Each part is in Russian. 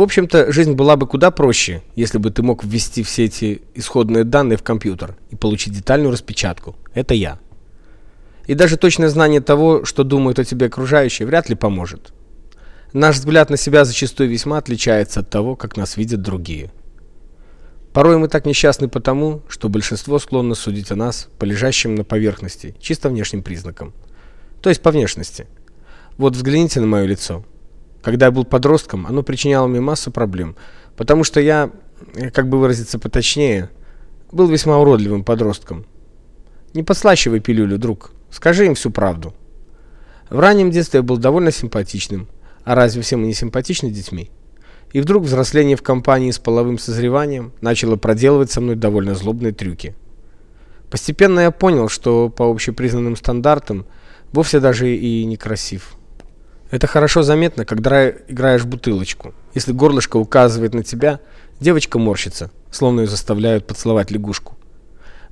В общем-то, жизнь была бы куда проще, если бы ты мог ввести все эти исходные данные в компьютер и получить детальную распечатку. Это я. И даже точное знание того, что думают о тебе окружающие, вряд ли поможет. Наш взгляд на себя зачастую весьма отличается от того, как нас видят другие. Порой мы так несчастны потому, что большинство склонно судить о нас по лежащим на поверхности, чисто внешним признакам. То есть по внешности. Вот взгляните на мое лицо. Когда я был подростком, оно причиняло мне массу проблем, потому что я, как бы выразиться поточнее, был весьма уродливым подростком. Не подслащивай пилюлю, друг. Скажи им всю правду. В раннем детстве я был довольно симпатичным. А разве все мы не симпатичны детьми? И вдруг взросление в компании с половым созреванием начало проделывать со мной довольно злобные трюки. Постепенно я понял, что по общепризнанным стандартам вовсе даже и не красив. Это хорошо заметно, когда играешь в бутылочку. Если горлышко указывает на тебя, девочка морщится, словно ее заставляют поцеловать лягушку.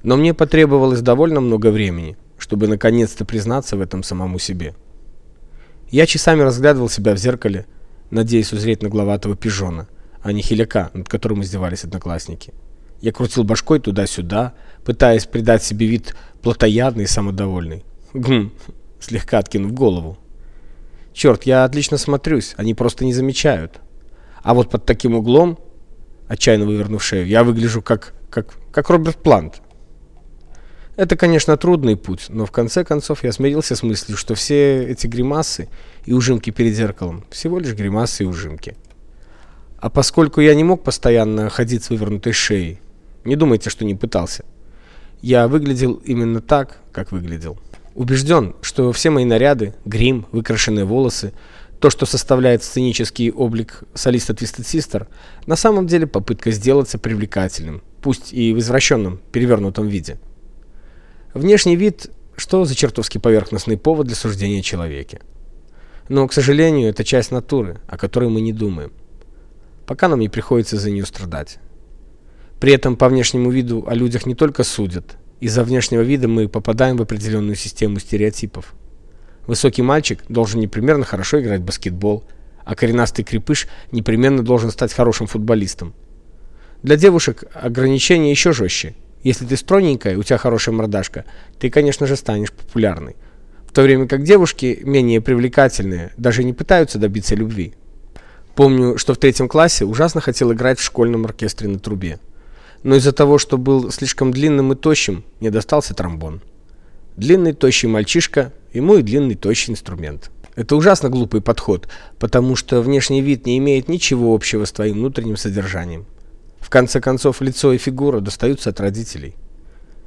Но мне потребовалось довольно много времени, чтобы наконец-то признаться в этом самому себе. Я часами разглядывал себя в зеркале, надеясь узреть нагловатого пижона, а не хиляка, над которым издевались одноклассники. Я крутил башкой туда-сюда, пытаясь придать себе вид плотоядный и самодовольный. Гм, слегка откинув голову. Черт, я отлично смотрюсь, они просто не замечают. А вот под таким углом, отчаянно вывернув шею, я выгляжу как как как Роберт Плант. Это, конечно, трудный путь, но в конце концов я смирился с мыслью, что все эти гримасы и ужимки перед зеркалом всего лишь гримасы и ужимки. А поскольку я не мог постоянно ходить с вывернутой шеей, не думайте, что не пытался. Я выглядел именно так, как выглядел. Убежден, что все мои наряды, грим, выкрашенные волосы, то, что составляет сценический облик солиста Twisted Sister, на самом деле попытка сделаться привлекательным, пусть и в извращенном, перевернутом виде. Внешний вид что за чертовски поверхностный повод для суждения о человеке. Но, к сожалению, это часть натуры, о которой мы не думаем. Пока нам не приходится за нее страдать. При этом по внешнему виду о людях не только судят, из-за внешнего вида мы попадаем в определенную систему стереотипов. Высокий мальчик должен непременно хорошо играть в баскетбол, а коренастый крепыш непременно должен стать хорошим футболистом. Для девушек ограничения еще жестче. Если ты стройненькая, у тебя хорошая мордашка, ты, конечно же, станешь популярной. В то время как девушки, менее привлекательные, даже не пытаются добиться любви. Помню, что в третьем классе ужасно хотел играть в школьном оркестре на трубе но из-за того, что был слишком длинным и тощим, мне достался тромбон. Длинный тощий мальчишка, ему и длинный тощий инструмент. Это ужасно глупый подход, потому что внешний вид не имеет ничего общего с твоим внутренним содержанием. В конце концов, лицо и фигура достаются от родителей.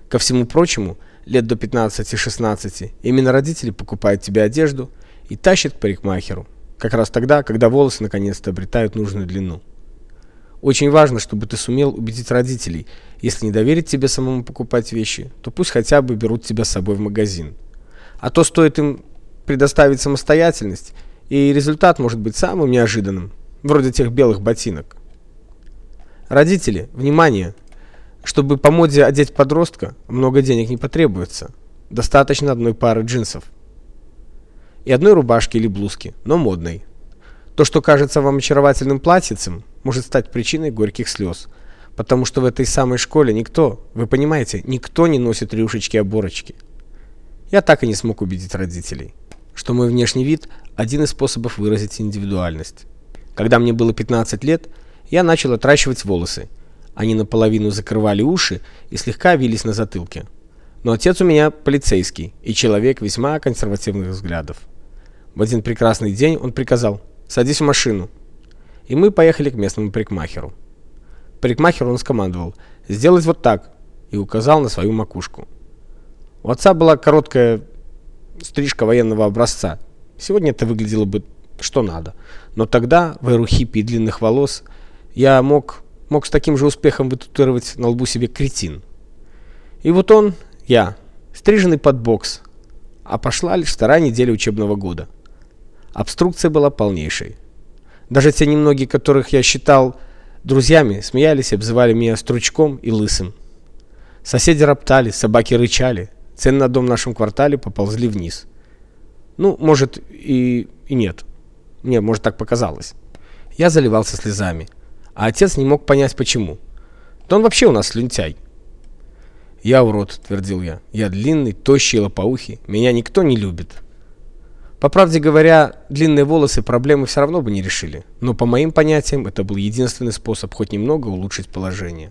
Ко всему прочему, лет до 15-16 именно родители покупают тебе одежду и тащат к парикмахеру, как раз тогда, когда волосы наконец-то обретают нужную длину. Очень важно, чтобы ты сумел убедить родителей. Если не доверить тебе самому покупать вещи, то пусть хотя бы берут тебя с собой в магазин. А то стоит им предоставить самостоятельность, и результат может быть самым неожиданным, вроде тех белых ботинок. Родители, внимание! Чтобы по моде одеть подростка, много денег не потребуется. Достаточно одной пары джинсов. И одной рубашки или блузки, но модной. То, что кажется вам очаровательным платьицем, может стать причиной горьких слез, потому что в этой самой школе никто, вы понимаете, никто не носит рюшечки-оборочки. Я так и не смог убедить родителей, что мой внешний вид один из способов выразить индивидуальность. Когда мне было 15 лет, я начал отращивать волосы. Они наполовину закрывали уши и слегка вились на затылке. Но отец у меня полицейский и человек весьма консервативных взглядов. В один прекрасный день он приказал: "Садись в машину" и мы поехали к местному парикмахеру. Парикмахер он скомандовал «Сделать вот так» и указал на свою макушку. У отца была короткая стрижка военного образца. Сегодня это выглядело бы что надо. Но тогда, в эру хиппи и длинных волос, я мог, мог с таким же успехом вытатуировать на лбу себе кретин. И вот он, я, стриженный под бокс, а пошла лишь вторая неделя учебного года. Обструкция была полнейшей. Даже те немногие, которых я считал друзьями, смеялись и обзывали меня стручком и лысым. Соседи роптали, собаки рычали. Цены на дом в нашем квартале поползли вниз. Ну, может, и и нет. Мне, может, так показалось. Я заливался слезами, а отец не мог понять почему. Да он вообще у нас слюнтяй. Я урод, твердил я. Я длинный, тощий, лопоухий. Меня никто не любит. По правде говоря, длинные волосы проблемы все равно бы не решили, но по моим понятиям это был единственный способ хоть немного улучшить положение.